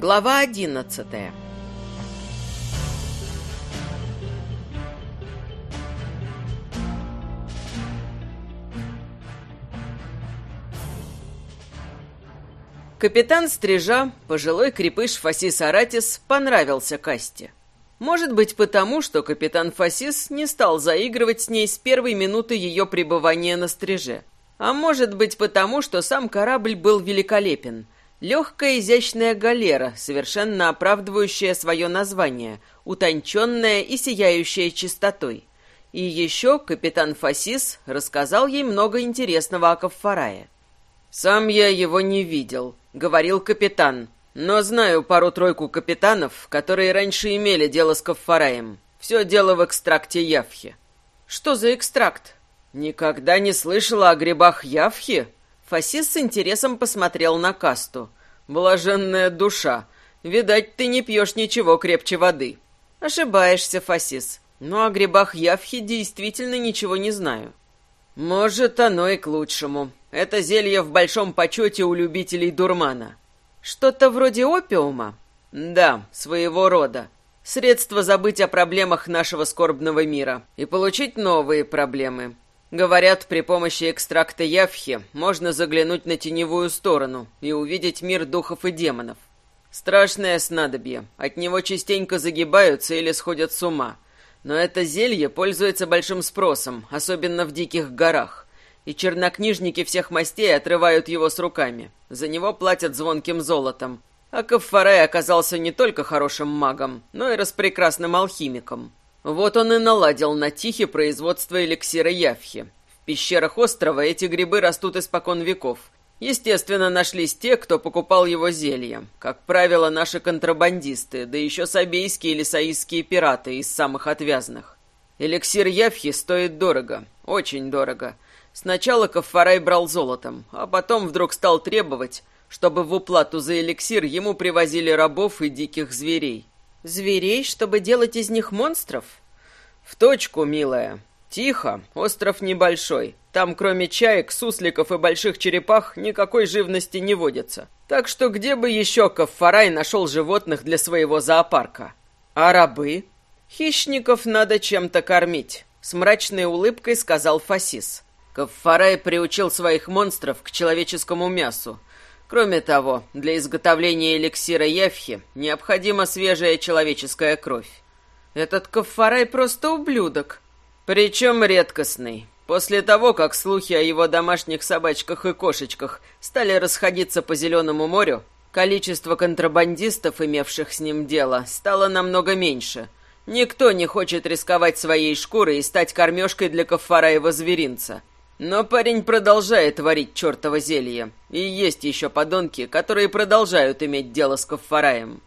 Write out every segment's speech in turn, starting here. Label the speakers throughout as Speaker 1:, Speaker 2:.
Speaker 1: Глава одиннадцатая Капитан Стрижа, пожилой крепыш Фасис Аратис, понравился Касте. Может быть потому, что капитан Фасис не стал заигрывать с ней с первой минуты ее пребывания на Стриже. А может быть потому, что сам корабль был великолепен. Легкая изящная галера, совершенно оправдывающая свое название, утонченная и сияющая чистотой. И еще капитан Фасис рассказал ей много интересного о Каффарае. «Сам я его не видел», — говорил капитан. «Но знаю пару-тройку капитанов, которые раньше имели дело с Каффараем. Все дело в экстракте явхи». «Что за экстракт?» «Никогда не слышала о грибах явхи?» Фасис с интересом посмотрел на касту. «Блаженная душа! Видать, ты не пьешь ничего крепче воды». «Ошибаешься, Фасис. Но о грибах явхи действительно ничего не знаю». «Может, оно и к лучшему. Это зелье в большом почете у любителей дурмана. Что-то вроде опиума? Да, своего рода. Средство забыть о проблемах нашего скорбного мира и получить новые проблемы. Говорят, при помощи экстракта явхи можно заглянуть на теневую сторону и увидеть мир духов и демонов. Страшное снадобье. От него частенько загибаются или сходят с ума. Но это зелье пользуется большим спросом, особенно в диких горах и чернокнижники всех мастей отрывают его с руками. За него платят звонким золотом. А Каффарай оказался не только хорошим магом, но и распрекрасным алхимиком. Вот он и наладил на Тихе производство эликсира Явхи. В пещерах острова эти грибы растут испокон веков. Естественно, нашлись те, кто покупал его зелья. Как правило, наши контрабандисты, да еще сабейские или саистские пираты из самых отвязных. Эликсир Явхи стоит дорого, очень дорого – Сначала Кафарай брал золотом, а потом вдруг стал требовать, чтобы в уплату за эликсир ему привозили рабов и диких зверей. Зверей, чтобы делать из них монстров? В точку, милая. Тихо, остров небольшой. Там, кроме чаек, сусликов и больших черепах, никакой живности не водится. Так что где бы еще Кафарай нашел животных для своего зоопарка? А рабы? Хищников надо чем-то кормить, с мрачной улыбкой сказал Фасис. Каффарай приучил своих монстров к человеческому мясу. Кроме того, для изготовления эликсира Евхи необходима свежая человеческая кровь. Этот Каффарай просто ублюдок. Причем редкостный. После того, как слухи о его домашних собачках и кошечках стали расходиться по Зеленому морю, количество контрабандистов, имевших с ним дело, стало намного меньше. Никто не хочет рисковать своей шкурой и стать кормежкой для Каффараева зверинца. Но парень продолжает варить чертово зелье. И есть еще подонки, которые продолжают иметь дело с Каффараем.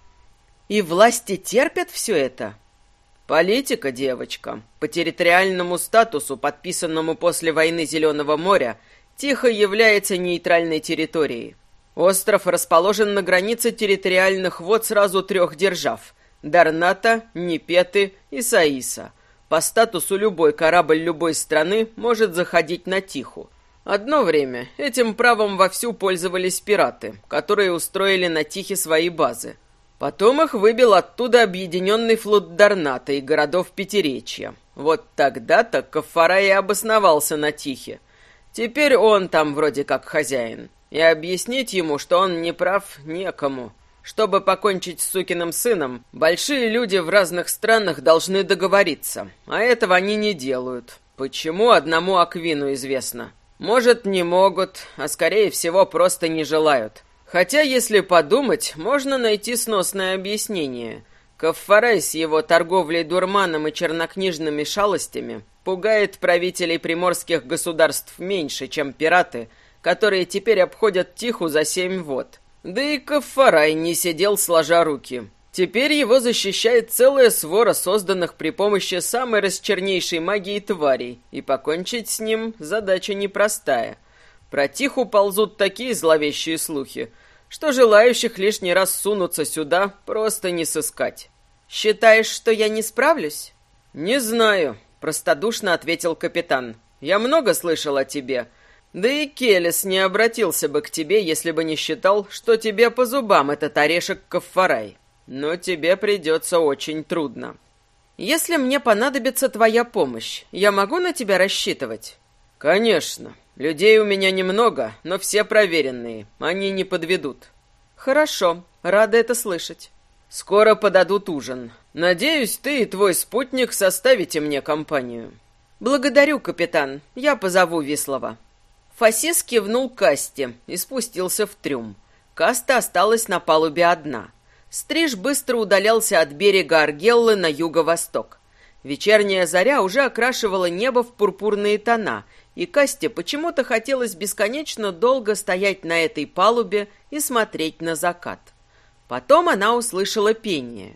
Speaker 1: И власти терпят все это? Политика, девочка. По территориальному статусу, подписанному после войны Зеленого моря, Тихо является нейтральной территорией. Остров расположен на границе территориальных вод сразу трех держав – Дарната, Непеты и Саиса – по статусу любой корабль любой страны может заходить на Тиху. Одно время этим правом вовсю пользовались пираты, которые устроили на Тихе свои базы. Потом их выбил оттуда объединенный флот Дарната и городов Пятеречья. Вот тогда-то Кафара и обосновался на Тихе. Теперь он там вроде как хозяин. И объяснить ему, что он не прав, некому. Чтобы покончить с сукиным сыном, большие люди в разных странах должны договориться, а этого они не делают. Почему одному Аквину известно? Может, не могут, а скорее всего просто не желают. Хотя, если подумать, можно найти сносное объяснение. Каффарай с его торговлей дурманом и чернокнижными шалостями пугает правителей приморских государств меньше, чем пираты, которые теперь обходят Тиху за семь вод. Да и Кафарай не сидел сложа руки. Теперь его защищает целая свора созданных при помощи самой расчернейшей магии тварей, и покончить с ним задача непростая. Про Тиху ползут такие зловещие слухи, что желающих лишний раз сунуться сюда просто не сыскать. «Считаешь, что я не справлюсь?» «Не знаю», — простодушно ответил капитан. «Я много слышал о тебе, Да и Келес не обратился бы к тебе, если бы не считал, что тебе по зубам этот орешек Каффарай. Но тебе придется очень трудно. Если мне понадобится твоя помощь, я могу на тебя рассчитывать? Конечно. Людей у меня немного, но все проверенные. Они не подведут. Хорошо, рада это слышать. Скоро подадут ужин. Надеюсь, ты и твой спутник составите мне компанию. Благодарю, капитан. Я позову Вислова. Фасис кивнул Касте и спустился в трюм. Каста осталась на палубе одна. Стриж быстро удалялся от берега Аргеллы на юго-восток. Вечерняя заря уже окрашивала небо в пурпурные тона, и Касте почему-то хотелось бесконечно долго стоять на этой палубе и смотреть на закат. Потом она услышала пение.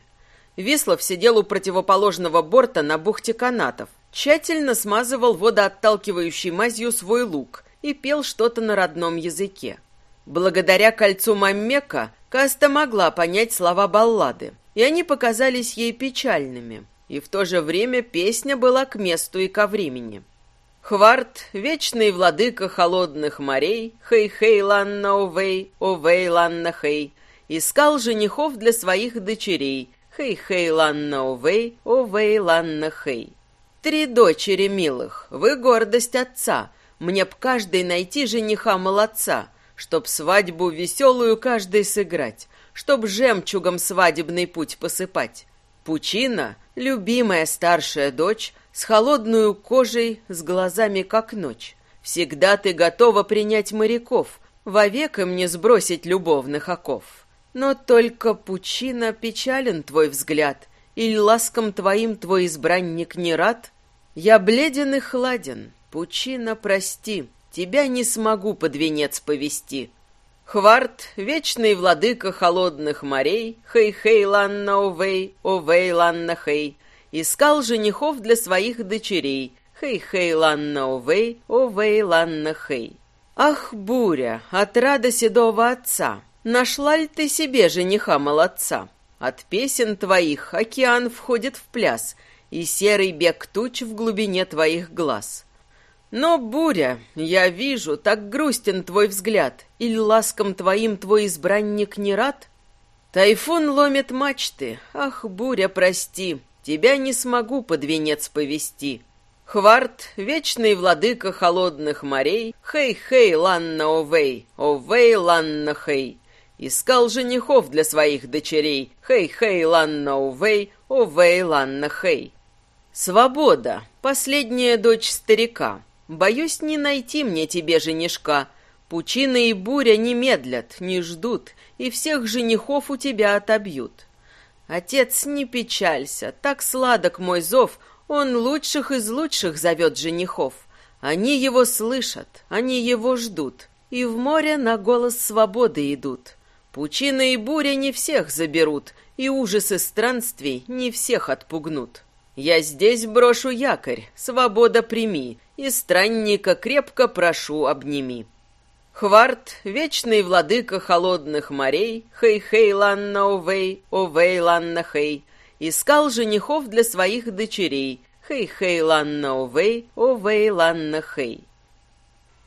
Speaker 1: Вислов сидел у противоположного борта на бухте канатов, тщательно смазывал водоотталкивающей мазью свой лук и пел что-то на родном языке. Благодаря кольцу Маммека Каста могла понять слова баллады, и они показались ей печальными, и в то же время песня была к месту и ко времени. Хварт, вечный владыка холодных морей, хей-хей ланна овей, овей ланна хей, искал женихов для своих дочерей. Хей-хей, ланна овей, овей, ланна хей. Три дочери милых, вы гордость отца. Мне б каждый найти жениха молодца, чтоб свадьбу веселую каждый сыграть, чтоб жемчугом свадебный путь посыпать. Пучина, любимая старшая дочь, с холодную кожей, с глазами как ночь. Всегда ты готова принять моряков, вовек им не сбросить любовных оков. Но только пучина печален твой взгляд, Или ласком твоим твой избранник не рад? Я бледен и хладен, пучина, прости, Тебя не смогу под венец повести. Хварт, вечный владыка холодных морей, Хей-хей, ланна, овей, овей, ланна, хей, Искал женихов для своих дочерей, Хей-хей, ланна, овей, овей, ланна, хей. Ах, буря, отрада седого отца, Нашла ли ты себе жениха молодца? От песен твоих океан входит в пляс, И серый бег туч в глубине твоих глаз. Но, буря, я вижу, так грустен твой взгляд, Или ласком твоим твой избранник не рад? Тайфун ломит мачты, ах, буря, прости, Тебя не смогу под венец повести. Хварт, вечный владыка холодных морей, Хей-хей, ланна овей, овей, ланна хей. Искал женихов для своих дочерей. Хей-хей, ланна увей, увей, ланна хей. Свобода, последняя дочь старика. Боюсь не найти мне тебе женишка. Пучина и буря не медлят, не ждут, и всех женихов у тебя отобьют. Отец, не печалься, так сладок мой зов, он лучших из лучших зовет женихов. Они его слышат, они его ждут, и в море на голос свободы идут. Пучина и буря не всех заберут, и ужасы странствий не всех отпугнут. Я здесь брошу якорь, свобода прими, и странника крепко прошу обними. Хварт, вечный владыка холодных морей, хей-хей ланна овей, овей ланна хей, искал женихов для своих дочерей, хей-хей ланна овей, овей ланна хей.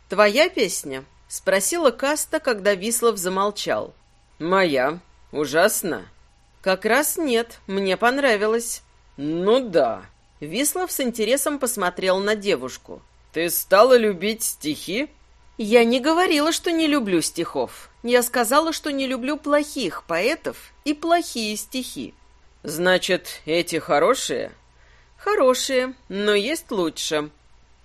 Speaker 1: «Твоя песня?» — спросила Каста, когда Вислов замолчал. «Моя. Ужасно?» «Как раз нет. Мне понравилось». «Ну да». Вислов с интересом посмотрел на девушку. «Ты стала любить стихи?» «Я не говорила, что не люблю стихов. Я сказала, что не люблю плохих поэтов и плохие стихи». «Значит, эти хорошие?» «Хорошие, но есть лучше».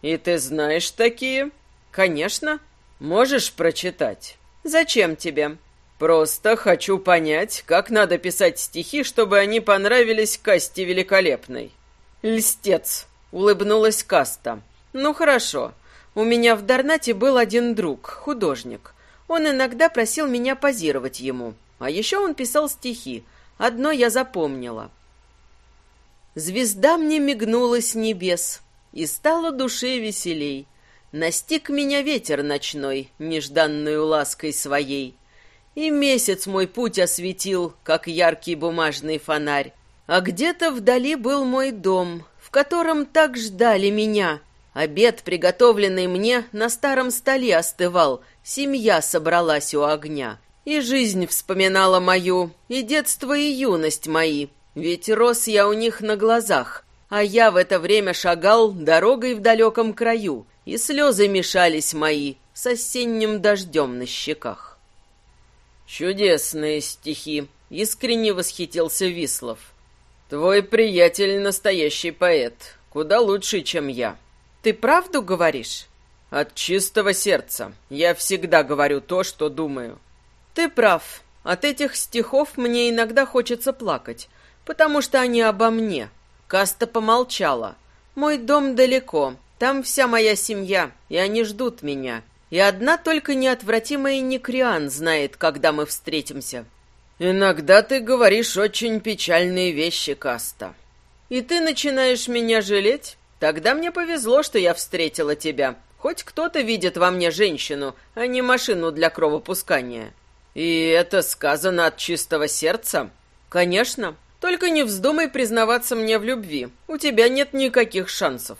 Speaker 1: «И ты знаешь такие?» «Конечно». «Можешь прочитать?» «Зачем тебе?» Просто хочу понять, как надо писать стихи, чтобы они понравились Касте Великолепной. Льстец, улыбнулась Каста. Ну хорошо. У меня в Дарнате был один друг, художник. Он иногда просил меня позировать ему. А еще он писал стихи. Одно я запомнила. Звезда мне мигнула с небес, и стало душе веселей. Настиг меня ветер ночной, нежданную лаской своей. И месяц мой путь осветил, как яркий бумажный фонарь. А где-то вдали был мой дом, в котором так ждали меня. Обед, приготовленный мне, на старом столе остывал, семья собралась у огня. И жизнь вспоминала мою, и детство, и юность мои, ведь рос я у них на глазах, а я в это время шагал дорогой в далеком краю, и слезы мешались мои с осенним дождем на щеках. «Чудесные стихи!» — искренне восхитился Вислов. «Твой приятель — настоящий поэт, куда лучше, чем я». «Ты правду говоришь?» «От чистого сердца. Я всегда говорю то, что думаю». «Ты прав. От этих стихов мне иногда хочется плакать, потому что они обо мне». Каста помолчала. «Мой дом далеко. Там вся моя семья, и они ждут меня. И одна только неотвратимая Некриан знает, когда мы встретимся». «Иногда ты говоришь очень печальные вещи, Каста». «И ты начинаешь меня жалеть?» Тогда мне повезло, что я встретила тебя. Хоть кто-то видит во мне женщину, а не машину для кровопускания. И это сказано от чистого сердца? Конечно. Только не вздумай признаваться мне в любви. У тебя нет никаких шансов.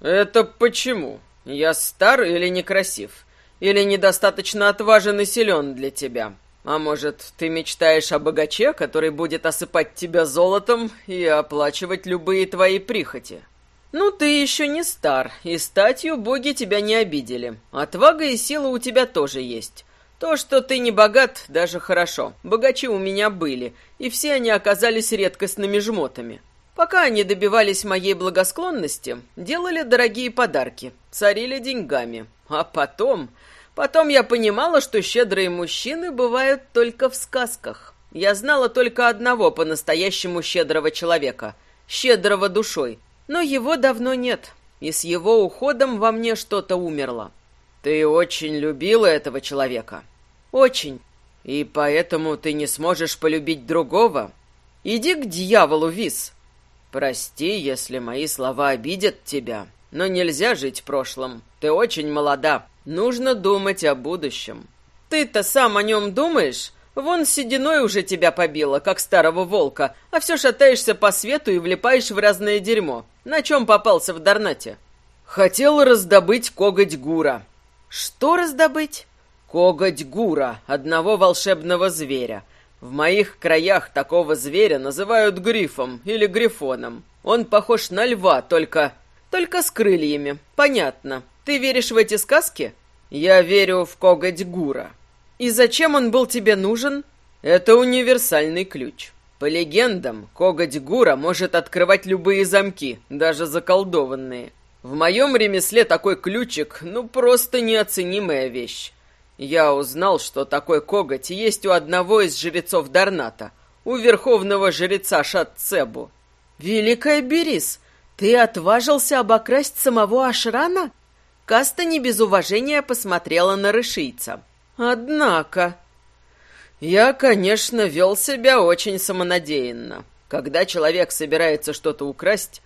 Speaker 1: Это почему? Я стар или некрасив? Или недостаточно отважен и силен для тебя? А может, ты мечтаешь о богаче, который будет осыпать тебя золотом и оплачивать любые твои прихоти?» «Ну, ты еще не стар, и статью боги тебя не обидели. Отвага и сила у тебя тоже есть. То, что ты не богат, даже хорошо. Богачи у меня были, и все они оказались редкостными жмотами. Пока они добивались моей благосклонности, делали дорогие подарки, царили деньгами. А потом... Потом я понимала, что щедрые мужчины бывают только в сказках. Я знала только одного по-настоящему щедрого человека, щедрого душой, но его давно нет, и с его уходом во мне что-то умерло. Ты очень любила этого человека? Очень. И поэтому ты не сможешь полюбить другого? Иди к дьяволу, Вис. Прости, если мои слова обидят тебя, но нельзя жить прошлым. Ты очень молода. Нужно думать о будущем. Ты-то сам о нем думаешь? Вон сединой уже тебя побило, как старого волка, а все шатаешься по свету и влипаешь в разное дерьмо. На чем попался в Дарнате? Хотел раздобыть коготь Гура. Что раздобыть? Коготь Гура, одного волшебного зверя. В моих краях такого зверя называют грифом или грифоном. Он похож на льва, только... только с крыльями. Понятно. Ты веришь в эти сказки? Я верю в коготь Гура. И зачем он был тебе нужен? Это универсальный ключ. По легендам, коготь Гура может открывать любые замки, даже заколдованные. В моем ремесле такой ключик, ну, просто неоценимая вещь. Я узнал, что такой коготь есть у одного из жрецов Дарната, у верховного жреца Шатцебу. «Великая Берис, ты отважился обокрасть самого Ашрана?» Каста не без уважения посмотрела на рышийца. Однако... Я, конечно, вел себя очень самонадеянно. Когда человек собирается что-то украсть,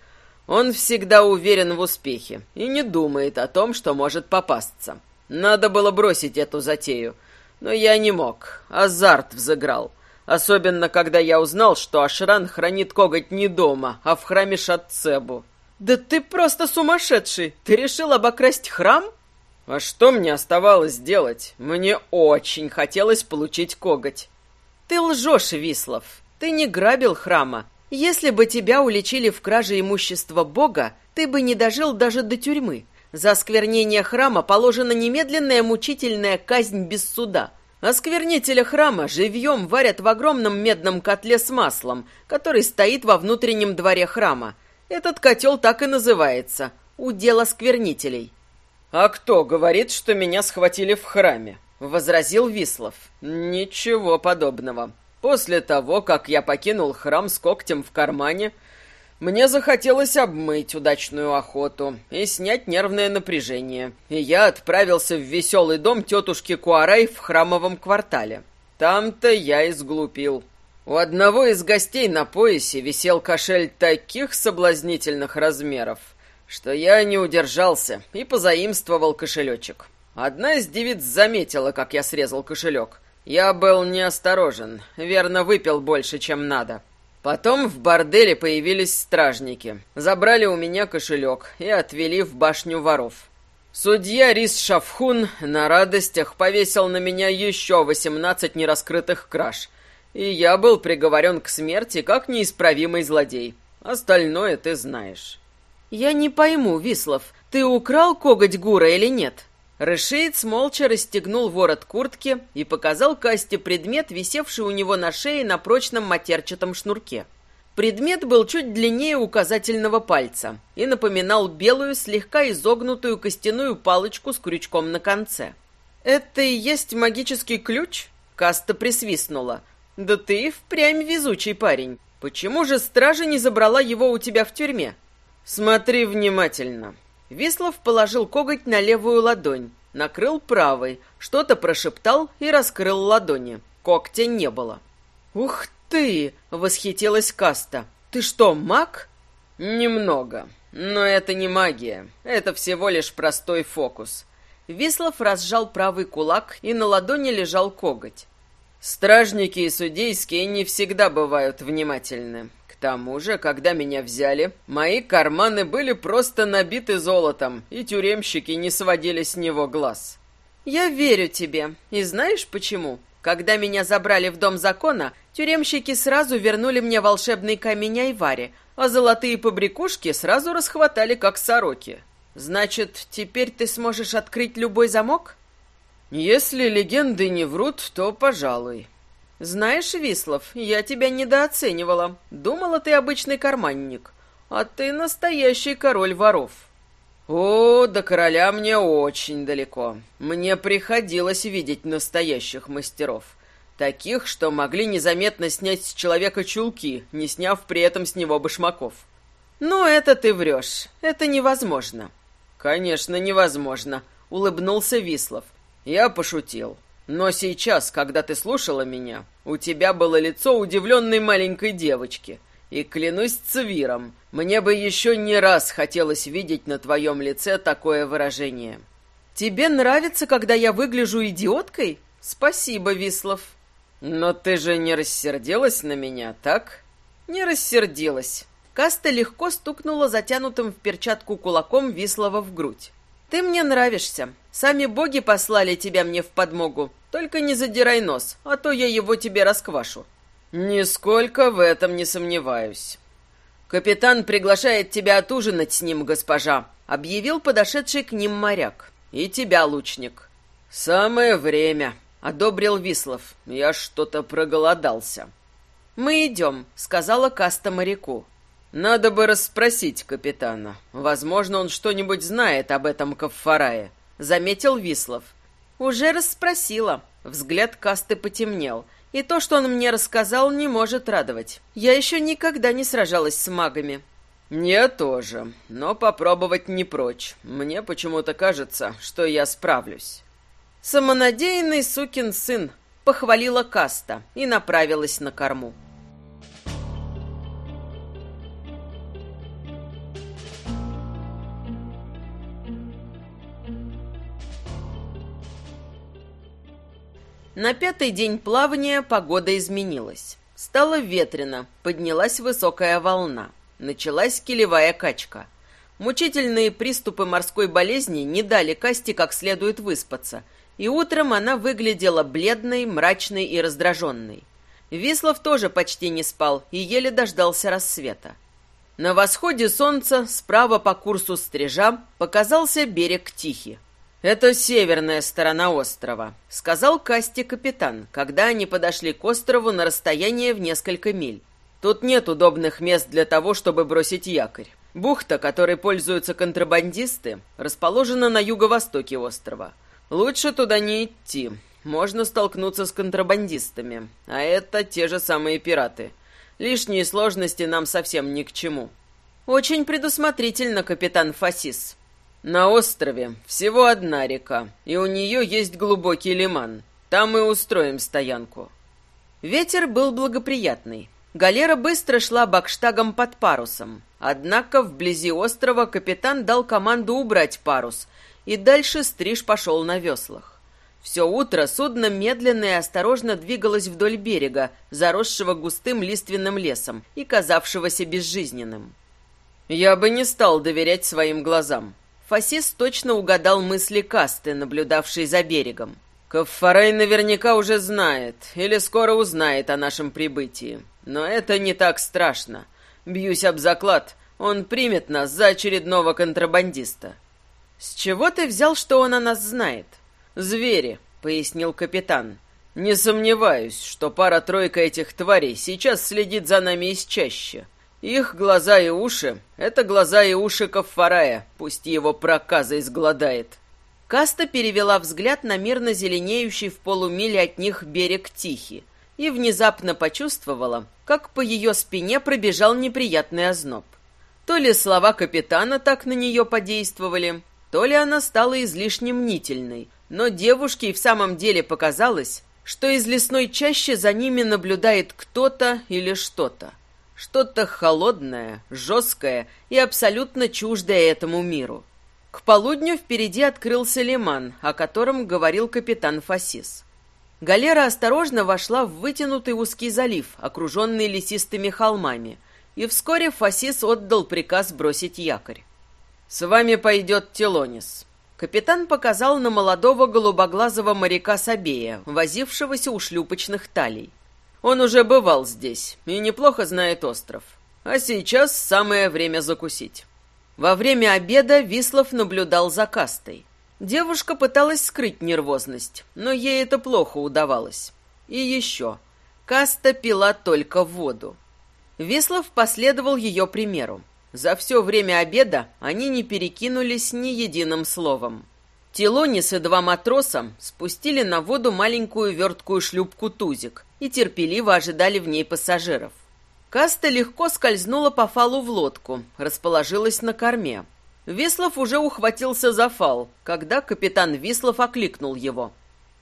Speaker 1: он всегда уверен в успехе и не думает о том, что может попасться. Надо было бросить эту затею, но я не мог. Азарт взыграл. Особенно, когда я узнал, что Ашран хранит коготь не дома, а в храме Шатцебу. «Да ты просто сумасшедший! Ты решил обокрасть храм?» А что мне оставалось делать? Мне очень хотелось получить коготь. Ты лжешь, Вислов. Ты не грабил храма. Если бы тебя уличили в краже имущества Бога, ты бы не дожил даже до тюрьмы. За осквернение храма положена немедленная мучительная казнь без суда. Осквернителя храма живьем варят в огромном медном котле с маслом, который стоит во внутреннем дворе храма. Этот котел так и называется – удел осквернителей. «А кто говорит, что меня схватили в храме?» — возразил Вислов. «Ничего подобного. После того, как я покинул храм с когтем в кармане, мне захотелось обмыть удачную охоту и снять нервное напряжение, и я отправился в веселый дом тетушки Куарай в храмовом квартале. Там-то я и сглупил». У одного из гостей на поясе висел кошель таких соблазнительных размеров — что я не удержался и позаимствовал кошелечек. Одна из девиц заметила, как я срезал кошелек. Я был неосторожен, верно, выпил больше, чем надо. Потом в борделе появились стражники. Забрали у меня кошелек и отвели в башню воров. Судья Рис Шафхун на радостях повесил на меня еще восемнадцать нераскрытых краж. И я был приговорен к смерти как неисправимый злодей. Остальное ты знаешь. Я не пойму, Вислов, ты украл коготь Гура или нет? Рышеец молча расстегнул ворот куртки и показал Касте предмет, висевший у него на шее на прочном матерчатом шнурке. Предмет был чуть длиннее указательного пальца и напоминал белую, слегка изогнутую костяную палочку с крючком на конце. «Это и есть магический ключ?» Каста присвистнула. «Да ты впрямь везучий парень. Почему же стража не забрала его у тебя в тюрьме?» «Смотри внимательно». Вислов положил коготь на левую ладонь, накрыл правой, что-то прошептал и раскрыл ладони. Когтя не было. «Ух ты!» — восхитилась Каста. «Ты что, маг?» «Немного. Но это не магия. Это всего лишь простой фокус». Вислов разжал правый кулак, и на ладони лежал коготь. «Стражники и судейские не всегда бывают внимательны. Тому же, когда меня взяли, мои карманы были просто набиты золотом, и тюремщики не сводили с него глаз». «Я верю тебе. И знаешь почему?» Когда меня забрали в Дом закона, тюремщики сразу вернули мне волшебный камень Айвари, а золотые побрякушки сразу расхватали, как сороки. Значит, теперь ты сможешь открыть любой замок? Если легенды не врут, то пожалуй. Знаешь, Вислов, я тебя недооценивала. Думала, ты обычный карманник, а ты настоящий король воров. «О, до короля мне очень далеко. Мне приходилось видеть настоящих мастеров. Таких, что могли незаметно снять с человека чулки, не сняв при этом с него башмаков». «Ну, это ты врешь. Это невозможно». «Конечно, невозможно», — улыбнулся Вислов. «Я пошутил. Но сейчас, когда ты слушала меня, у тебя было лицо удивленной маленькой девочки. И клянусь Цвиром, мне бы еще не раз хотелось видеть на твоем лице такое выражение. Тебе нравится, когда я выгляжу идиоткой? Спасибо, Вислов. Но ты же не рассердилась на меня, так? Не рассердилась. Каста легко стукнула затянутым в перчатку кулаком Вислова в грудь. Ты мне нравишься. Сами боги послали тебя мне в подмогу. Только не задирай нос, а то я его тебе расквашу. «Нисколько в этом не сомневаюсь». «Капитан приглашает тебя отужинать с ним, госпожа», — объявил подошедший к ним моряк. «И тебя, лучник». «Самое время», — одобрил Вислов. «Я что-то проголодался». «Мы идем», — сказала Каста моряку. «Надо бы расспросить капитана. Возможно, он что-нибудь знает об этом Каффарае», — заметил Вислов. «Уже расспросила». Взгляд Касты потемнел — и то, что он мне рассказал, не может радовать. Я еще никогда не сражалась с магами. «Я тоже, но попробовать не прочь. Мне почему-то кажется, что я справлюсь». «Самонадеянный сукин сын», — похвалила Каста и направилась на корму. На пятый день плавания погода изменилась. Стало ветрено, поднялась высокая волна. Началась килевая качка. Мучительные приступы морской болезни не дали Касте как следует выспаться, и утром она выглядела бледной, мрачной и раздраженной. Вислов тоже почти не спал и еле дождался рассвета. На восходе солнца справа по курсу стрижа показался берег Тихий. «Это северная сторона острова», — сказал Касти капитан, когда они подошли к острову на расстояние в несколько миль. «Тут нет удобных мест для того, чтобы бросить якорь. Бухта, которой пользуются контрабандисты, расположена на юго-востоке острова. Лучше туда не идти. Можно столкнуться с контрабандистами, а это те же самые пираты. Лишние сложности нам совсем ни к чему». «Очень предусмотрительно, капитан Фасис», на острове всего одна река, и у нее есть глубокий лиман. Там мы устроим стоянку. Ветер был благоприятный. Галера быстро шла бакштагом под парусом. Однако вблизи острова капитан дал команду убрать парус, и дальше стриж пошел на веслах. Все утро судно медленно и осторожно двигалось вдоль берега, заросшего густым лиственным лесом и казавшегося безжизненным. Я бы не стал доверять своим глазам. Фасис точно угадал мысли Касты, наблюдавшей за берегом. Каффарей наверняка уже знает или скоро узнает о нашем прибытии. Но это не так страшно. Бьюсь об заклад, он примет нас за очередного контрабандиста. С чего ты взял, что он о нас знает? «Звери», — пояснил капитан. «Не сомневаюсь, что пара-тройка этих тварей сейчас следит за нами из чаще. Их глаза и уши — это глаза и уши Каффарая, пусть его проказа изгладает». Каста перевела взгляд на мирно зеленеющий в полумиле от них берег Тихий и внезапно почувствовала, как по ее спине пробежал неприятный озноб. То ли слова капитана так на нее подействовали, то ли она стала излишне мнительной, но девушке и в самом деле показалось, что из лесной чащи за ними наблюдает кто-то или что-то. Что-то холодное, жесткое и абсолютно чуждое этому миру. К полудню впереди открылся лиман, о котором говорил капитан Фасис. Галера осторожно вошла в вытянутый узкий залив, окруженный лесистыми холмами, и вскоре Фасис отдал приказ бросить якорь. «С вами пойдет Телонис», Капитан показал на молодого голубоглазого моряка Сабея, возившегося у шлюпочных талей. Он уже бывал здесь и неплохо знает остров. А сейчас самое время закусить. Во время обеда Вислов наблюдал за кастой. Девушка пыталась скрыть нервозность, но ей это плохо удавалось. И еще. Каста пила только воду. Вислов последовал ее примеру. За все время обеда они не перекинулись ни единым словом. Телонис и два матроса спустили на воду маленькую верткую шлюпку «Тузик» и терпеливо ожидали в ней пассажиров. Каста легко скользнула по фалу в лодку, расположилась на корме. Вислов уже ухватился за фал, когда капитан Вислов окликнул его.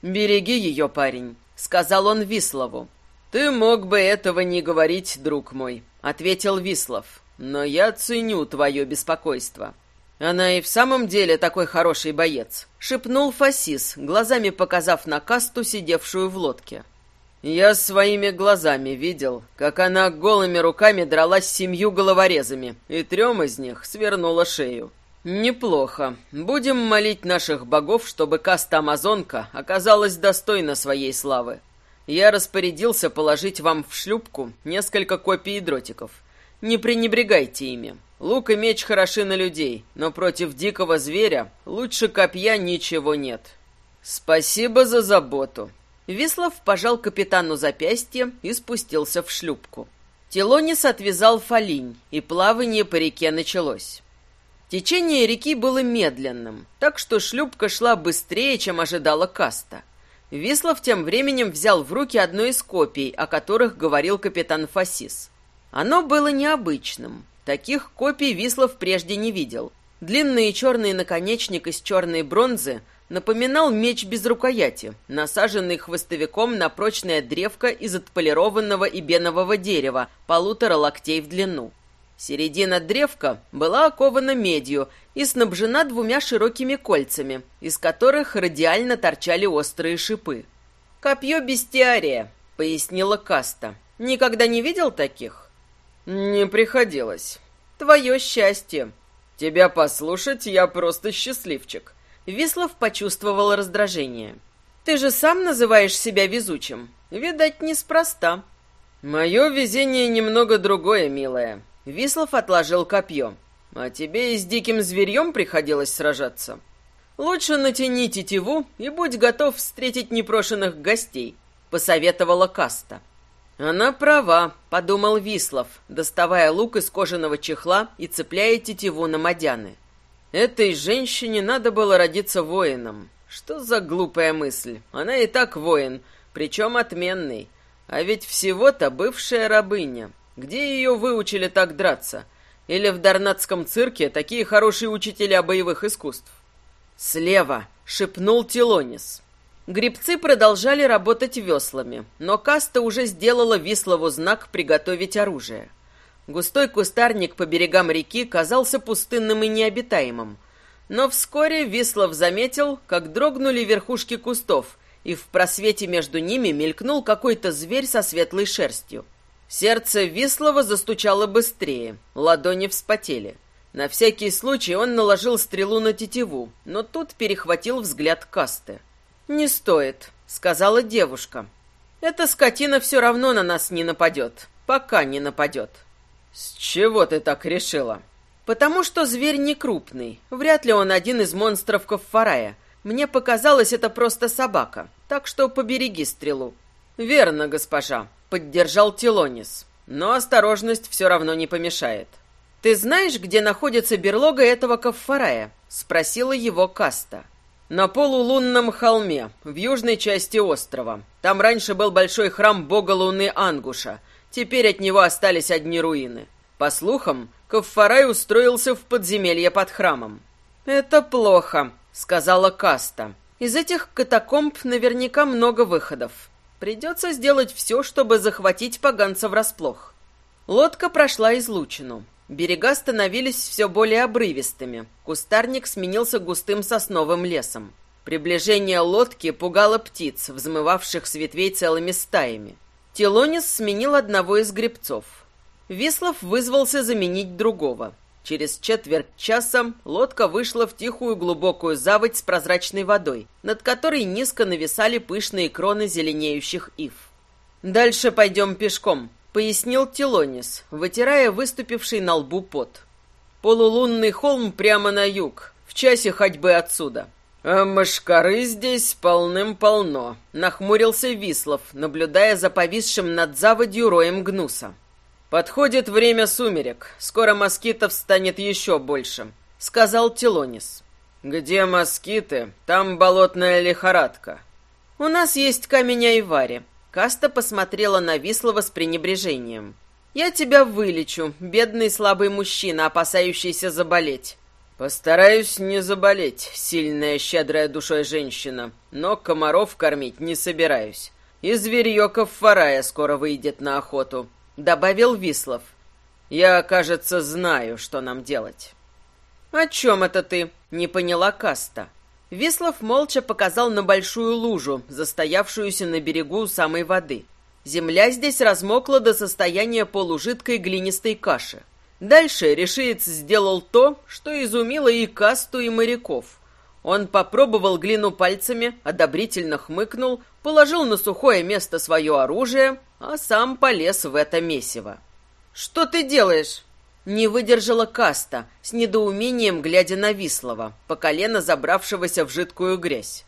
Speaker 1: «Береги ее, парень», — сказал он Вислову. «Ты мог бы этого не говорить, друг мой», — ответил Вислов. Но я ценю твое беспокойство. Она и в самом деле такой хороший боец, шепнул Фасис, глазами показав на касту, сидевшую в лодке. Я своими глазами видел, как она голыми руками дралась с семью головорезами, и трем из них свернула шею. Неплохо. Будем молить наших богов, чтобы каста Амазонка оказалась достойна своей славы. Я распорядился положить вам в шлюпку несколько копий дротиков — не пренебрегайте ими. Лук и меч хороши на людей, но против дикого зверя лучше копья ничего нет. Спасибо за заботу. Вислов пожал капитану запястье и спустился в шлюпку. Телонис отвязал фалинь, и плавание по реке началось. Течение реки было медленным, так что шлюпка шла быстрее, чем ожидала Каста. Вислов тем временем взял в руки одну из копий, о которых говорил капитан Фасис. Оно было необычным. Таких копий Вислов прежде не видел. Длинный черный наконечник из черной бронзы напоминал меч без рукояти, насаженный хвостовиком на прочное древко из отполированного и бенового дерева, полутора локтей в длину. Середина древка была окована медью и снабжена двумя широкими кольцами, из которых радиально торчали острые шипы. «Копье бестиария», — пояснила Каста. «Никогда не видел таких?» «Не приходилось. Твое счастье. Тебя послушать я просто счастливчик». Вислов почувствовал раздражение. «Ты же сам называешь себя везучим. Видать, неспроста». «Мое везение немного другое, милая». Вислов отложил копье. «А тебе и с диким зверьем приходилось сражаться?» «Лучше натяни тетиву и будь готов встретить непрошенных гостей», — посоветовала Каста. «Она права», — подумал Вислов, доставая лук из кожаного чехла и цепляя тетиву на мадяны. «Этой женщине надо было родиться воином. Что за глупая мысль? Она и так воин, причем отменный. А ведь всего-то бывшая рабыня. Где ее выучили так драться? Или в Дарнатском цирке такие хорошие учителя боевых искусств?» «Слева!» — шепнул Тилонис. Грибцы продолжали работать веслами, но Каста уже сделала Вислову знак «Приготовить оружие». Густой кустарник по берегам реки казался пустынным и необитаемым. Но вскоре Вислов заметил, как дрогнули верхушки кустов, и в просвете между ними мелькнул какой-то зверь со светлой шерстью. Сердце Вислова застучало быстрее, ладони вспотели. На всякий случай он наложил стрелу на тетиву, но тут перехватил взгляд Касты. «Не стоит», — сказала девушка. «Эта скотина все равно на нас не нападет, пока не нападет». «С чего ты так решила?» «Потому что зверь не крупный. Вряд ли он один из монстров Каффарая. Мне показалось, это просто собака. Так что побереги стрелу». «Верно, госпожа», — поддержал Тилонис. «Но осторожность все равно не помешает». «Ты знаешь, где находится берлога этого Каффарая?» — спросила его Каста. «На полулунном холме, в южной части острова. Там раньше был большой храм бога Луны Ангуша. Теперь от него остались одни руины. По слухам, Каффарай устроился в подземелье под храмом. «Это плохо», — сказала Каста. «Из этих катакомб наверняка много выходов. Придется сделать все, чтобы захватить поганца врасплох». Лодка прошла излучину. Берега становились все более обрывистыми. Кустарник сменился густым сосновым лесом. Приближение лодки пугало птиц, взмывавших с ветвей целыми стаями. Телонис сменил одного из гребцов. Вислов вызвался заменить другого. Через четверть часа лодка вышла в тихую глубокую заводь с прозрачной водой, над которой низко нависали пышные кроны зеленеющих ив. «Дальше пойдем пешком», — пояснил Телонис, вытирая выступивший на лбу пот. «Полулунный холм прямо на юг, в часе ходьбы отсюда». «А мошкары здесь полным-полно», — нахмурился Вислов, наблюдая за повисшим над заводью роем гнуса. «Подходит время сумерек. Скоро москитов станет еще больше», — сказал Телонис. «Где москиты, там болотная лихорадка». «У нас есть камень Айвари». Каста посмотрела на Вислова с пренебрежением. «Я тебя вылечу, бедный слабый мужчина, опасающийся заболеть». «Постараюсь не заболеть, сильная, щедрая душой женщина, но комаров кормить не собираюсь. И зверье Каффарая скоро выйдет на охоту. — добавил Вислов. «Я, кажется, знаю, что нам делать». «О чем это ты?» — не поняла Каста. Вислов молча показал на большую лужу, застоявшуюся на берегу у самой воды. Земля здесь размокла до состояния полужидкой глинистой каши. Дальше решиец сделал то, что изумило и Касту, и моряков. Он попробовал глину пальцами, одобрительно хмыкнул, положил на сухое место свое оружие, а сам полез в это месиво. «Что ты делаешь?» Не выдержала Каста, с недоумением глядя на Вислова, по колено забравшегося в жидкую грязь.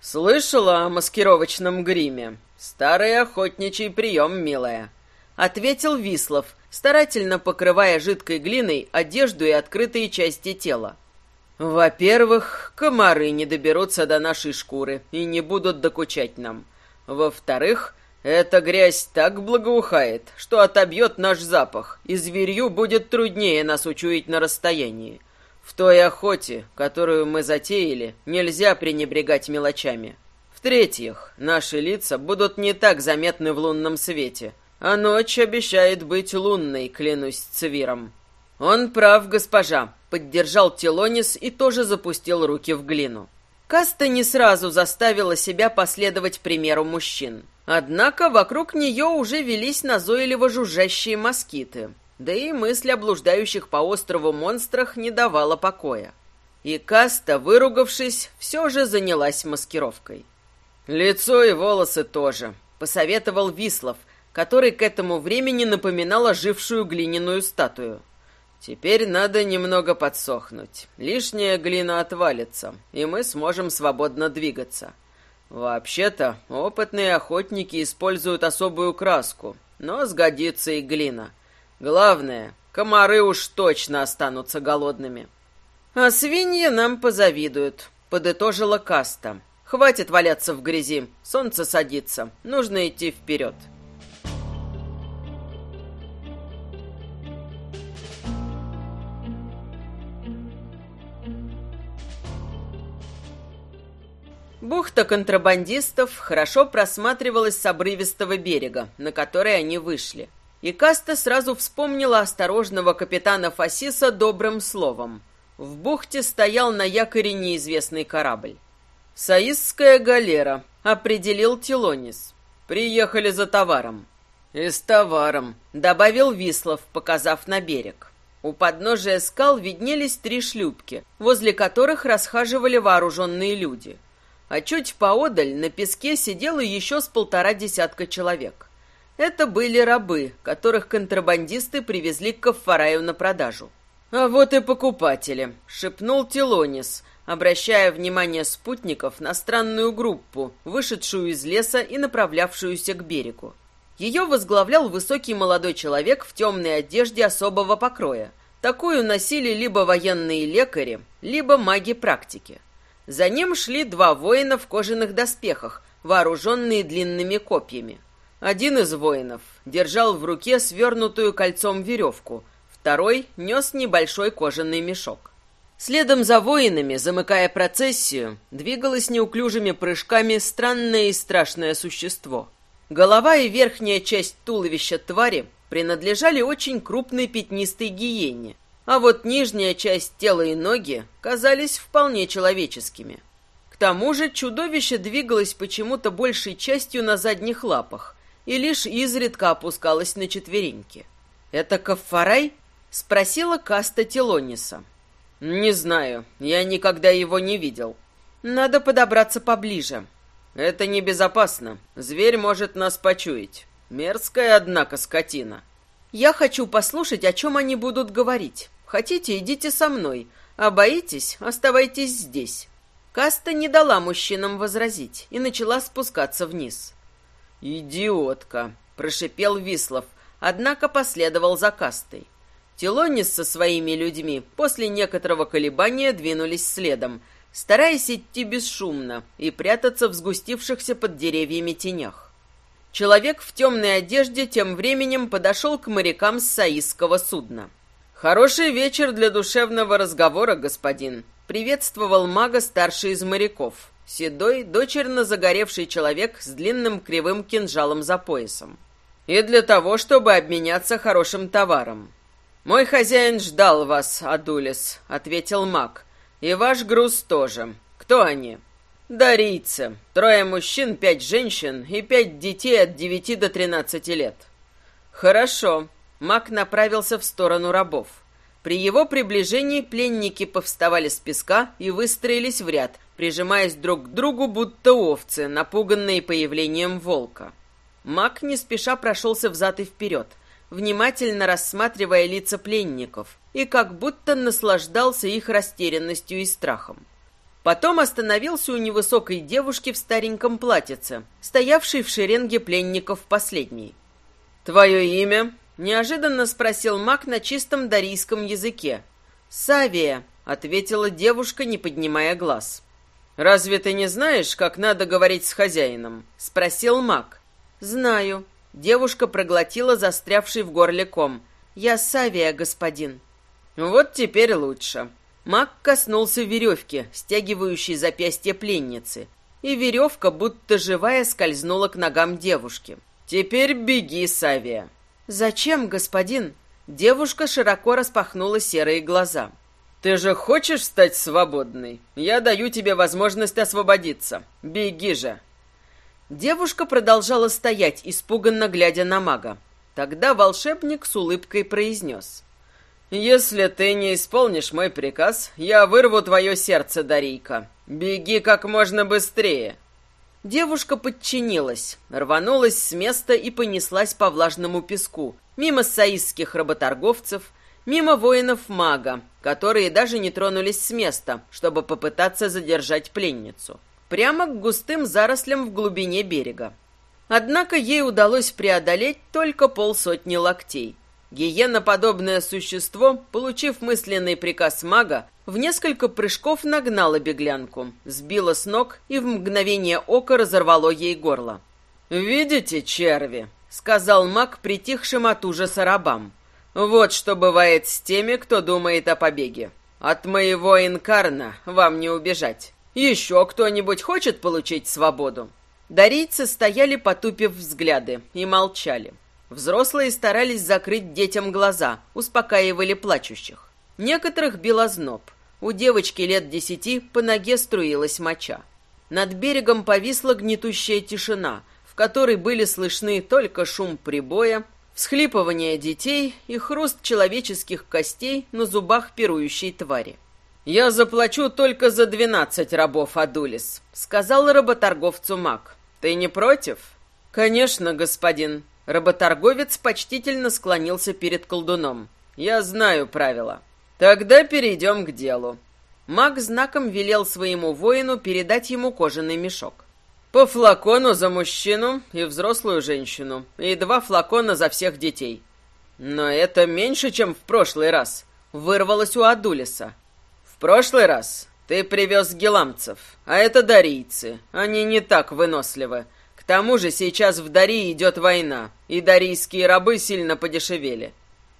Speaker 1: «Слышала о маскировочном гриме. Старый охотничий прием, милая», — ответил Вислов, старательно покрывая жидкой глиной одежду и открытые части тела. Во-первых, комары не доберутся до нашей шкуры и не будут докучать нам. Во-вторых, эта грязь так благоухает, что отобьет наш запах, и зверью будет труднее нас учуять на расстоянии. В той охоте, которую мы затеяли, нельзя пренебрегать мелочами. В-третьих, наши лица будут не так заметны в лунном свете, а ночь обещает быть лунной, клянусь цвиром. Он прав, госпожа, поддержал Телонис и тоже запустил руки в глину. Каста не сразу заставила себя последовать примеру мужчин. Однако вокруг нее уже велись назойливо жужжащие москиты, да и мысль о блуждающих по острову монстрах не давала покоя. И Каста, выругавшись, все же занялась маскировкой. «Лицо и волосы тоже», — посоветовал Вислов, который к этому времени напоминал ожившую глиняную статую. Теперь надо немного подсохнуть. Лишняя глина отвалится, и мы сможем свободно двигаться. Вообще-то, опытные охотники используют особую краску, но сгодится и глина. Главное, комары уж точно останутся голодными. А свиньи нам позавидуют, подытожила Каста. Хватит валяться в грязи, солнце садится, нужно идти вперед. Бухта контрабандистов хорошо просматривалась с обрывистого берега, на который они вышли. И Каста сразу вспомнила осторожного капитана Фасиса добрым словом. В бухте стоял на якоре неизвестный корабль. «Саистская галера», — определил Тилонис. «Приехали за товаром». «И с товаром», — добавил Вислов, показав на берег. У подножия скал виднелись три шлюпки, возле которых расхаживали вооруженные люди. А чуть поодаль на песке сидело еще с полтора десятка человек. Это были рабы, которых контрабандисты привезли к Каффараю на продажу. «А вот и покупатели», — шепнул Тилонис, обращая внимание спутников на странную группу, вышедшую из леса и направлявшуюся к берегу. Ее возглавлял высокий молодой человек в темной одежде особого покроя. Такую носили либо военные лекари, либо маги практики. За ним шли два воина в кожаных доспехах, вооруженные длинными копьями. Один из воинов держал в руке свернутую кольцом веревку, второй нес небольшой кожаный мешок. Следом за воинами, замыкая процессию, двигалось неуклюжими прыжками странное и страшное существо — Голова и верхняя часть туловища твари принадлежали очень крупной пятнистой гиене, а вот нижняя часть тела и ноги казались вполне человеческими. К тому же чудовище двигалось почему-то большей частью на задних лапах и лишь изредка опускалось на четвереньки. «Это Каффарай?» — спросила Каста Телониса. «Не знаю, я никогда его не видел. Надо подобраться поближе», «Это небезопасно. Зверь может нас почуять. Мерзкая, однако, скотина». «Я хочу послушать, о чем они будут говорить. Хотите, идите со мной, а боитесь, оставайтесь здесь». Каста не дала мужчинам возразить и начала спускаться вниз. «Идиотка!» — прошипел Вислов, однако последовал за Кастой. Телонис со своими людьми после некоторого колебания двинулись следом, стараясь идти бесшумно и прятаться в сгустившихся под деревьями тенях. Человек в темной одежде тем временем подошел к морякам с саисского судна. «Хороший вечер для душевного разговора, господин», — приветствовал мага старший из моряков, седой, дочерно загоревший человек с длинным кривым кинжалом за поясом. «И для того, чтобы обменяться хорошим товаром». «Мой хозяин ждал вас, Адулис», — ответил маг, — и ваш груз тоже. Кто они? Дарийцы. Трое мужчин, пять женщин и пять детей от девяти до тринадцати лет. Хорошо. Мак направился в сторону рабов. При его приближении пленники повставали с песка и выстроились в ряд, прижимаясь друг к другу, будто овцы, напуганные появлением волка. Мак не спеша прошелся взад и вперед, внимательно рассматривая лица пленников, и как будто наслаждался их растерянностью и страхом. Потом остановился у невысокой девушки в стареньком платьице, стоявшей в шеренге пленников последней. «Твое имя?» — неожиданно спросил маг на чистом дарийском языке. «Савия», — ответила девушка, не поднимая глаз. «Разве ты не знаешь, как надо говорить с хозяином?» — спросил маг. «Знаю». Девушка проглотила застрявший в горле ком. «Я Савия, господин». Вот теперь лучше. Маг коснулся веревки, стягивающей запястье пленницы, и веревка, будто живая, скользнула к ногам девушки. «Теперь беги, Савия». «Зачем, господин?» Девушка широко распахнула серые глаза. «Ты же хочешь стать свободной? Я даю тебе возможность освободиться. Беги же!» Девушка продолжала стоять, испуганно глядя на мага. Тогда волшебник с улыбкой произнес. «Если ты не исполнишь мой приказ, я вырву твое сердце, Дарийка. Беги как можно быстрее!» Девушка подчинилась, рванулась с места и понеслась по влажному песку, мимо саистских работорговцев, мимо воинов-мага, которые даже не тронулись с места, чтобы попытаться задержать пленницу, прямо к густым зарослям в глубине берега. Однако ей удалось преодолеть только полсотни локтей. Гиеноподобное существо, получив мысленный приказ мага, в несколько прыжков нагнало беглянку, сбило с ног и в мгновение ока разорвало ей горло. «Видите, черви?» — сказал маг притихшим от ужаса рабам. «Вот что бывает с теми, кто думает о побеге. От моего инкарна вам не убежать. Еще кто-нибудь хочет получить свободу?» Дарийцы стояли, потупив взгляды, и молчали. Взрослые старались закрыть детям глаза, успокаивали плачущих. Некоторых бил озноб. У девочки лет десяти по ноге струилась моча. Над берегом повисла гнетущая тишина, в которой были слышны только шум прибоя, всхлипывание детей и хруст человеческих костей на зубах пирующей твари. «Я заплачу только за двенадцать рабов, Адулис», — сказал работорговцу маг. «Ты не против?» «Конечно, господин». Работорговец почтительно склонился перед колдуном. «Я знаю правила. Тогда перейдем к делу». Маг знаком велел своему воину передать ему кожаный мешок. «По флакону за мужчину и взрослую женщину, и два флакона за всех детей». «Но это меньше, чем в прошлый раз», — вырвалось у Адулиса. «В прошлый раз ты привез геламцев, а это дарийцы. Они не так выносливы. Тому же сейчас в Дарии идет война, и дарийские рабы сильно подешевели.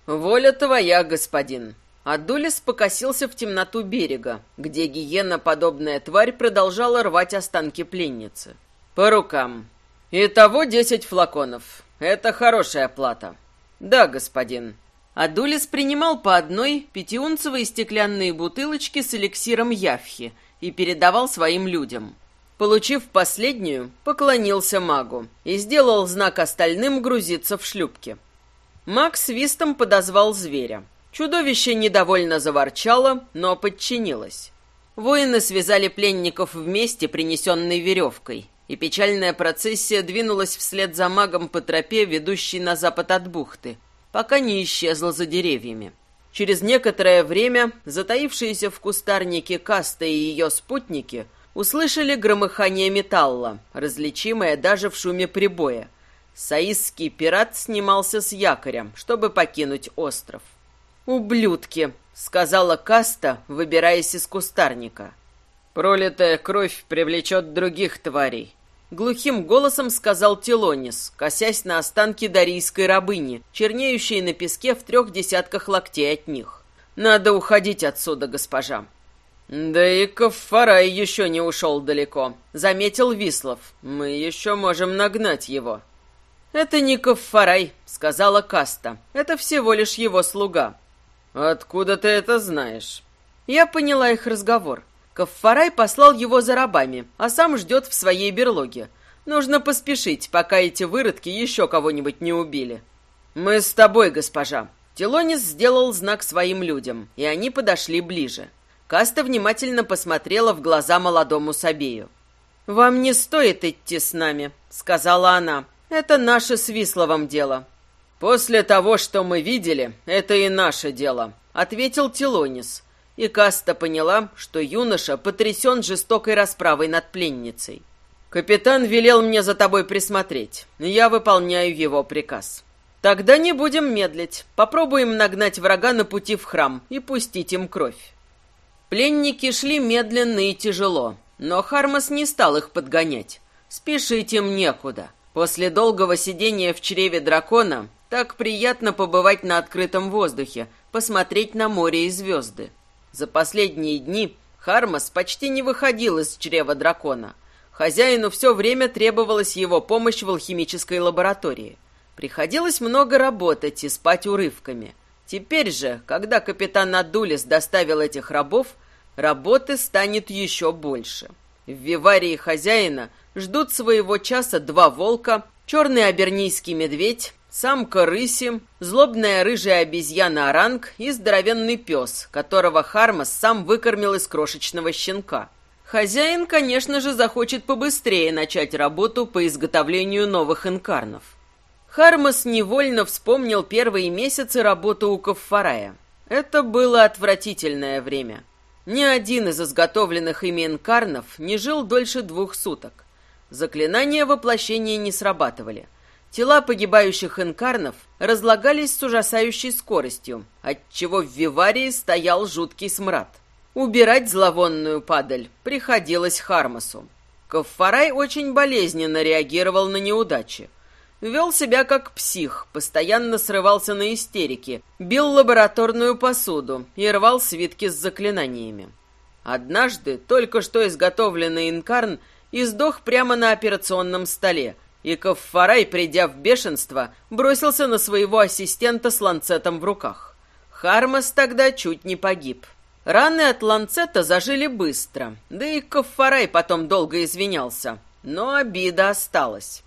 Speaker 1: Воля твоя, господин». Адулис покосился в темноту берега, где гиена-подобная тварь продолжала рвать останки пленницы. «По рукам. Итого десять флаконов. Это хорошая плата». «Да, господин». Адулис принимал по одной пятиунцевые стеклянные бутылочки с эликсиром Явхи и передавал своим людям. Получив последнюю, поклонился магу и сделал знак остальным грузиться в шлюпке. Маг свистом подозвал зверя. Чудовище недовольно заворчало, но подчинилось. Воины связали пленников вместе, принесенной веревкой, и печальная процессия двинулась вслед за магом по тропе, ведущей на запад от бухты, пока не исчезла за деревьями. Через некоторое время затаившиеся в кустарнике Каста и ее спутники услышали громыхание металла, различимое даже в шуме прибоя. Саисский пират снимался с якорем, чтобы покинуть остров. «Ублюдки!» — сказала Каста, выбираясь из кустарника. «Пролитая кровь привлечет других тварей», Глухим голосом сказал Телонис, косясь на останки дарийской рабыни, чернеющие на песке в трех десятках локтей от них. «Надо уходить отсюда, госпожа». «Да и Кафарай еще не ушел далеко», — заметил Вислов. «Мы еще можем нагнать его». «Это не Кафарай», — сказала Каста. «Это всего лишь его слуга». «Откуда ты это знаешь?» Я поняла их разговор. Каффарай послал его за рабами, а сам ждет в своей берлоге. Нужно поспешить, пока эти выродки еще кого-нибудь не убили. «Мы с тобой, госпожа». Телонис сделал знак своим людям, и они подошли ближе. Каста внимательно посмотрела в глаза молодому Сабею. «Вам не стоит идти с нами», — сказала она. «Это наше с Висловом дело». «После того, что мы видели, это и наше дело», — ответил Телонис и Каста поняла, что юноша потрясен жестокой расправой над пленницей. «Капитан велел мне за тобой присмотреть. Я выполняю его приказ». «Тогда не будем медлить. Попробуем нагнать врага на пути в храм и пустить им кровь». Пленники шли медленно и тяжело, но Хармас не стал их подгонять. Спешить им некуда. После долгого сидения в чреве дракона так приятно побывать на открытом воздухе, посмотреть на море и звезды. За последние дни Хармас почти не выходил из чрева дракона. Хозяину все время требовалась его помощь в алхимической лаборатории. Приходилось много работать и спать урывками. Теперь же, когда капитан Адулис доставил этих рабов, работы станет еще больше. В виварии хозяина ждут своего часа два волка, черный абернийский медведь, Самка рыси, злобная рыжая обезьяна Оранг и здоровенный пес, которого Хармас сам выкормил из крошечного щенка. Хозяин, конечно же, захочет побыстрее начать работу по изготовлению новых инкарнов. Хармас невольно вспомнил первые месяцы работы у Каффарая. Это было отвратительное время. Ни один из изготовленных ими инкарнов не жил дольше двух суток. Заклинания воплощения не срабатывали – Тела погибающих инкарнов разлагались с ужасающей скоростью, отчего в Виварии стоял жуткий смрад. Убирать зловонную падаль приходилось Хармасу. Каффарай очень болезненно реагировал на неудачи. Вел себя как псих, постоянно срывался на истерики, бил лабораторную посуду и рвал свитки с заклинаниями. Однажды только что изготовленный инкарн издох прямо на операционном столе, и Каффарай, придя в бешенство, бросился на своего ассистента с ланцетом в руках. Хармас тогда чуть не погиб. Раны от ланцета зажили быстро, да и Каффарай потом долго извинялся, но обида осталась.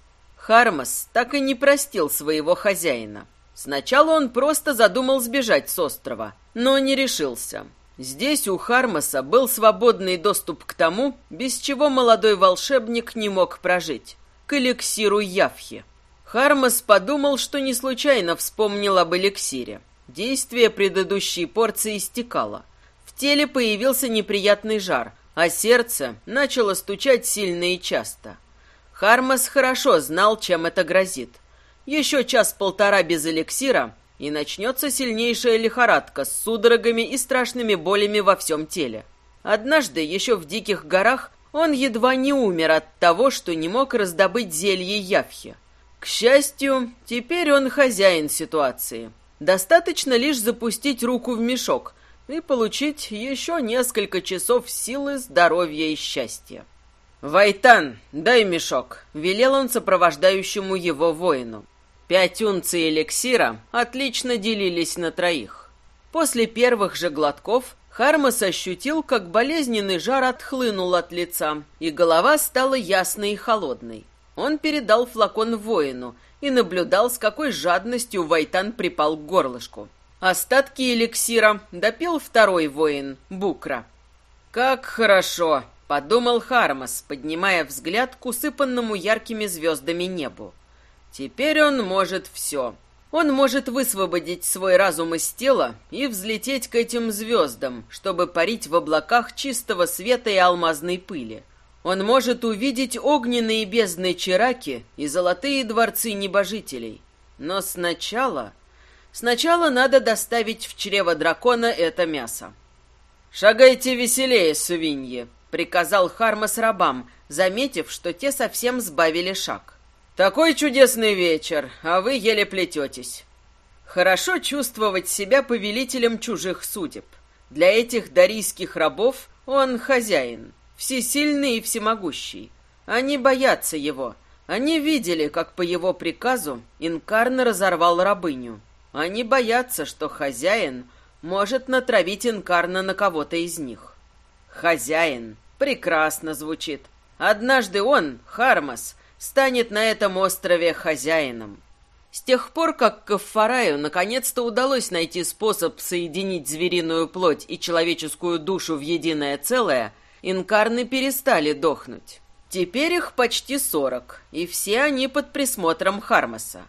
Speaker 1: Хармас так и не простил своего хозяина. Сначала он просто задумал сбежать с острова, но не решился. Здесь у Хармаса был свободный доступ к тому, без чего молодой волшебник не мог прожить — к эликсиру Явхи. Хармас подумал, что не случайно вспомнил об эликсире. Действие предыдущей порции истекало. В теле появился неприятный жар, а сердце начало стучать сильно и часто. Хармас хорошо знал, чем это грозит. Еще час-полтора без эликсира, и начнется сильнейшая лихорадка с судорогами и страшными болями во всем теле. Однажды, еще в диких горах, он едва не умер от того, что не мог раздобыть зелье Явхи. К счастью, теперь он хозяин ситуации. Достаточно лишь запустить руку в мешок и получить еще несколько часов силы, здоровья и счастья. «Вайтан, дай мешок», — велел он сопровождающему его воину. Пять унций эликсира отлично делились на троих. После первых же глотков Хармас ощутил, как болезненный жар отхлынул от лица, и голова стала ясной и холодной. Он передал флакон воину и наблюдал, с какой жадностью Вайтан припал к горлышку. Остатки эликсира допил второй воин, Букра. «Как хорошо!» — подумал Хармас, поднимая взгляд к усыпанному яркими звездами небу. Теперь он может все. Он может высвободить свой разум из тела и взлететь к этим звездам, чтобы парить в облаках чистого света и алмазной пыли. Он может увидеть огненные бездны Чираки и золотые дворцы небожителей. Но сначала... Сначала надо доставить в чрево дракона это мясо. «Шагайте веселее, сувиньи», — приказал Хармас рабам, заметив, что те совсем сбавили шаг. Такой чудесный вечер, а вы еле плететесь. Хорошо чувствовать себя повелителем чужих судеб. Для этих дарийских рабов он хозяин, всесильный и всемогущий. Они боятся его. Они видели, как по его приказу Инкарн разорвал рабыню. Они боятся, что хозяин может натравить Инкарна на кого-то из них. Хозяин. Прекрасно звучит. Однажды он, Хармас, станет на этом острове хозяином. С тех пор, как Каффараю наконец-то удалось найти способ соединить звериную плоть и человеческую душу в единое целое, инкарны перестали дохнуть. Теперь их почти сорок, и все они под присмотром Хармаса.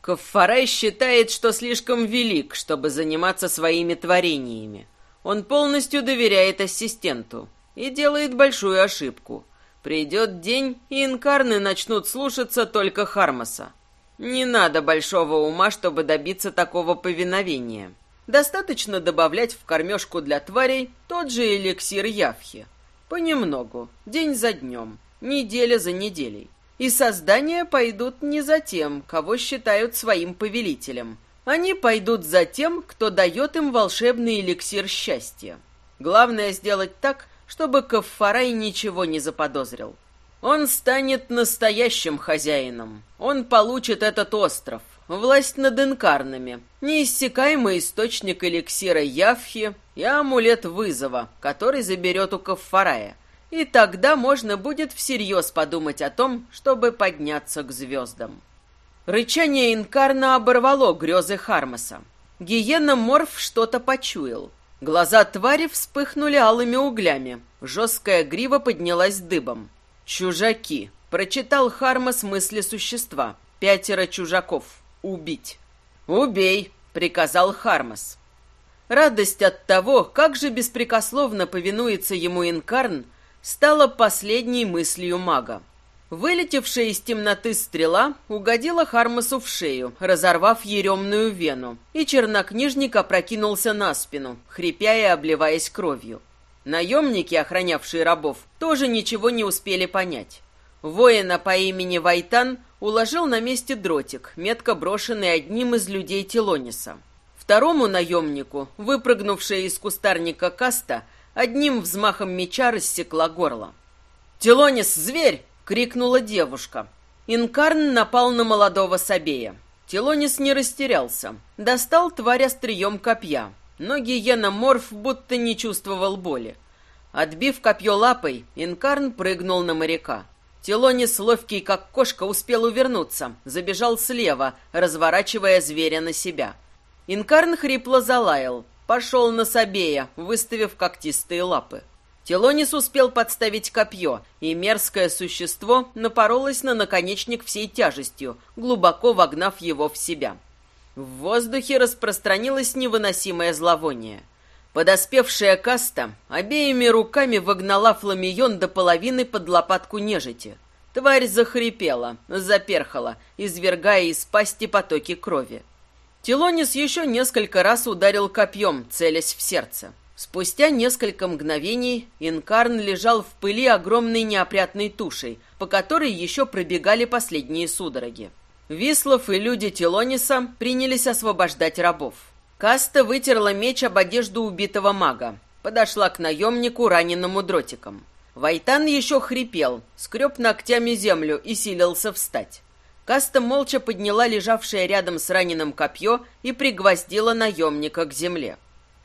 Speaker 1: Каффарай считает, что слишком велик, чтобы заниматься своими творениями. Он полностью доверяет ассистенту и делает большую ошибку. Придет день, и инкарны начнут слушаться только Хармаса. Не надо большого ума, чтобы добиться такого повиновения. Достаточно добавлять в кормежку для тварей тот же эликсир Явхи. Понемногу, день за днем, неделя за неделей. И создания пойдут не за тем, кого считают своим повелителем. Они пойдут за тем, кто дает им волшебный эликсир счастья. Главное сделать так, чтобы Каффарай ничего не заподозрил. Он станет настоящим хозяином. Он получит этот остров, власть над инкарнами, неиссякаемый источник эликсира Явхи и амулет вызова, который заберет у Каффарая. И тогда можно будет всерьез подумать о том, чтобы подняться к звездам. Рычание инкарна оборвало грезы Хармаса. Гиена Морф что-то почуял. Глаза твари вспыхнули алыми углями. Жесткая грива поднялась дыбом. «Чужаки!» — прочитал Хармас мысли существа. «Пятеро чужаков. Убить!» «Убей!» — приказал Хармас. Радость от того, как же беспрекословно повинуется ему Инкарн, стала последней мыслью мага. Вылетевшая из темноты стрела угодила Хармасу в шею, разорвав еремную вену, и чернокнижник опрокинулся на спину, хрипя и обливаясь кровью. Наемники, охранявшие рабов, тоже ничего не успели понять. Воина по имени Вайтан уложил на месте дротик, метко брошенный одним из людей Телониса. Второму наемнику, выпрыгнувшая из кустарника каста, одним взмахом меча рассекла горло. «Телонис, зверь!» Крикнула девушка. Инкарн напал на молодого Сабея. Телонис не растерялся. Достал тварь острием копья. но гиена-морф будто не чувствовал боли. Отбив копье лапой, Инкарн прыгнул на моряка. Телонис, ловкий как кошка, успел увернуться, забежал слева, разворачивая зверя на себя. Инкарн хрипло залаял, пошел на Сабея, выставив когтистые лапы. Телонис успел подставить копье, и мерзкое существо напоролось на наконечник всей тяжестью, глубоко вогнав его в себя. В воздухе распространилось невыносимое зловоние. Подоспевшая каста обеими руками вогнала фламион до половины под лопатку нежити. Тварь захрипела, заперхала, извергая из пасти потоки крови. Телонис еще несколько раз ударил копьем, целясь в сердце. Спустя несколько мгновений Инкарн лежал в пыли огромной неопрятной тушей, по которой еще пробегали последние судороги. Вислов и люди Телониса принялись освобождать рабов. Каста вытерла меч об одежду убитого мага, подошла к наемнику, раненому дротиком. Вайтан еще хрипел, скреб ногтями землю и силился встать. Каста молча подняла лежавшее рядом с раненым копье и пригвоздила наемника к земле.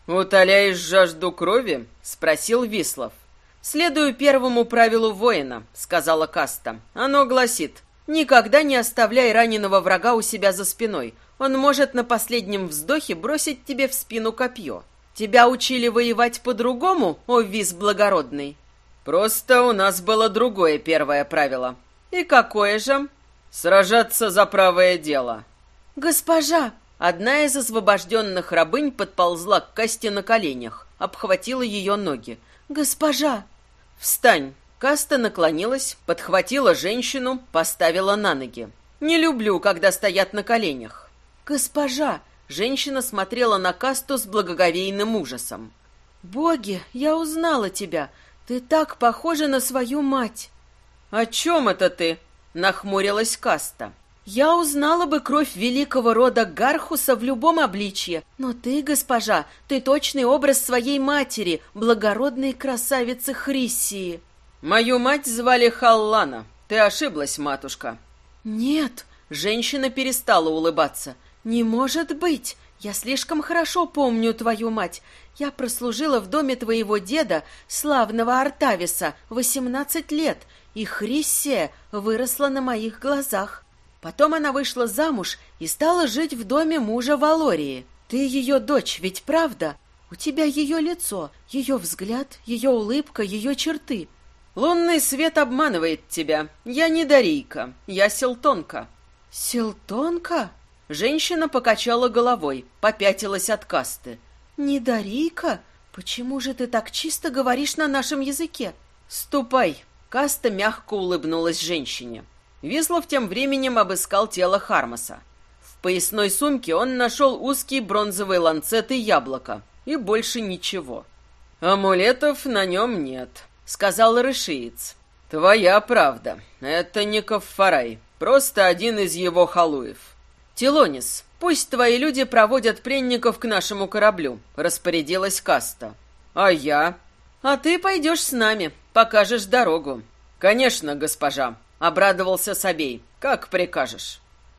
Speaker 1: «Утоляешь жажду крови?» — спросил Вислов. «Следую первому правилу воина», — сказала Каста. «Оно гласит, никогда не оставляй раненого врага у себя за спиной. Он может на последнем вздохе бросить тебе в спину копье. Тебя учили воевать по-другому, о Вис благородный?» «Просто у нас было другое первое правило». «И какое же?» «Сражаться за правое дело».
Speaker 2: «Госпожа!» Одна из освобожденных рабынь подползла к Касте на коленях, обхватила ее ноги. «Госпожа!»
Speaker 1: «Встань!» Каста наклонилась, подхватила женщину, поставила на ноги. «Не люблю, когда стоят на коленях».
Speaker 2: «Госпожа!» Женщина смотрела на Касту с благоговейным ужасом. «Боги, я узнала тебя. Ты так похожа на свою мать!»
Speaker 1: «О чем это ты?» — нахмурилась Каста.
Speaker 2: Я узнала бы кровь великого рода Гархуса в любом обличье, но ты, госпожа, ты точный образ своей матери, благородной красавицы Хриссии.
Speaker 1: Мою мать звали Халлана. Ты ошиблась, матушка.
Speaker 2: Нет, женщина перестала улыбаться. Не может быть. Я слишком хорошо помню твою мать. Я прослужила в доме твоего деда, славного Артависа, восемнадцать лет, и Хриссия выросла на моих глазах. Потом она вышла замуж и стала жить в доме мужа Валории. Ты ее дочь, ведь правда? У тебя ее лицо, ее взгляд, ее улыбка, ее черты.
Speaker 1: Лунный свет обманывает тебя. Я не Дарийка, я Селтонка.
Speaker 2: Селтонка?
Speaker 1: Женщина покачала головой, попятилась от касты.
Speaker 2: Не Дарийка? Почему же ты так чисто говоришь на нашем языке?
Speaker 1: Ступай. Каста мягко улыбнулась женщине. Вислов тем временем обыскал тело Хармоса. В поясной сумке он нашел узкий бронзовый ланцет и яблоко, и больше ничего. «Амулетов на нем нет», — сказал Рышиец. «Твоя правда. Это не Каффарай, просто один из его халуев». «Телонис, пусть твои люди проводят пленников к нашему кораблю», — распорядилась Каста. «А я?» «А ты пойдешь с нами, покажешь дорогу». «Конечно, госпожа», Обрадовался Собей. «Как прикажешь».